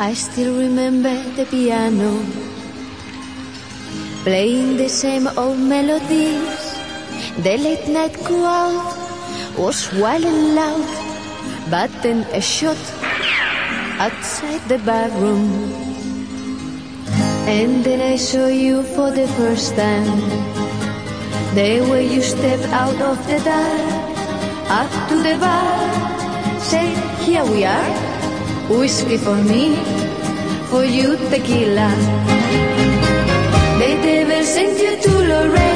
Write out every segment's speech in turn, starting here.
I still remember the piano playing the same old melodies. The late night crowd was wild and loud, but then a shot outside the bathroom, And then I saw you for the first time. The way you stepped out of the dark, up to the bar, said, Here we are, whiskey for me for you tequila. They never sent send you to Lorraine.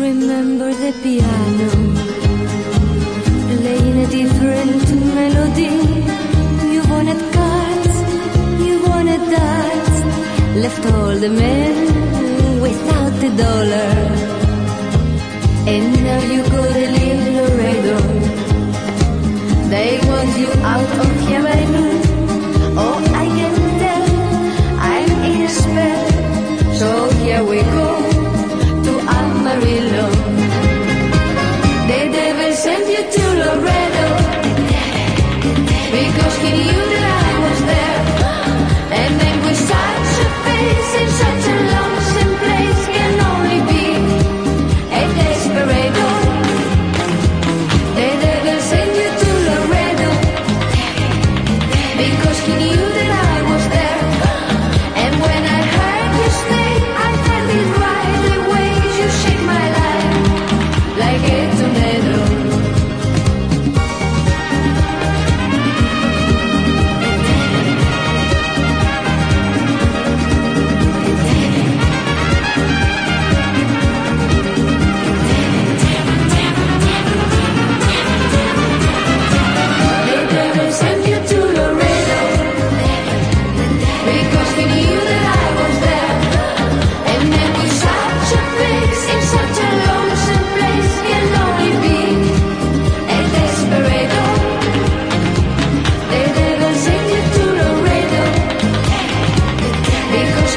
remember the piano playing a different melody. You wanted cards, you wanted darts, left all the men without a dollar. And now you go to live Laredo. They want you out of here.